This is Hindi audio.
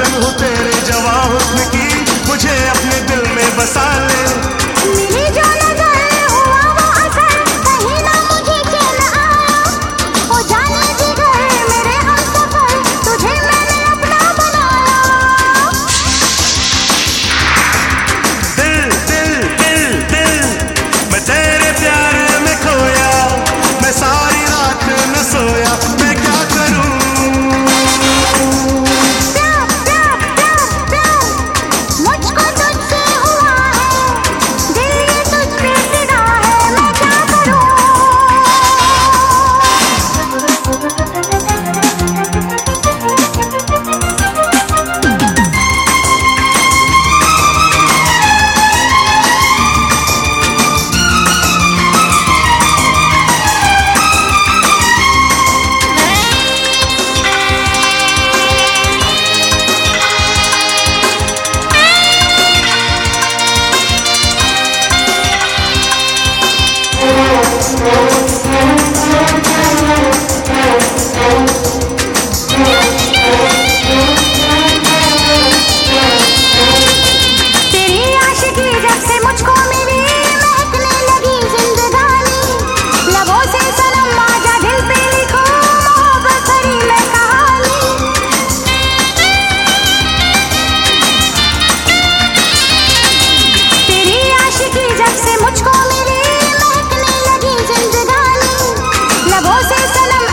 हुसन हो तेरे जवाब की Oh. ¡Hasta la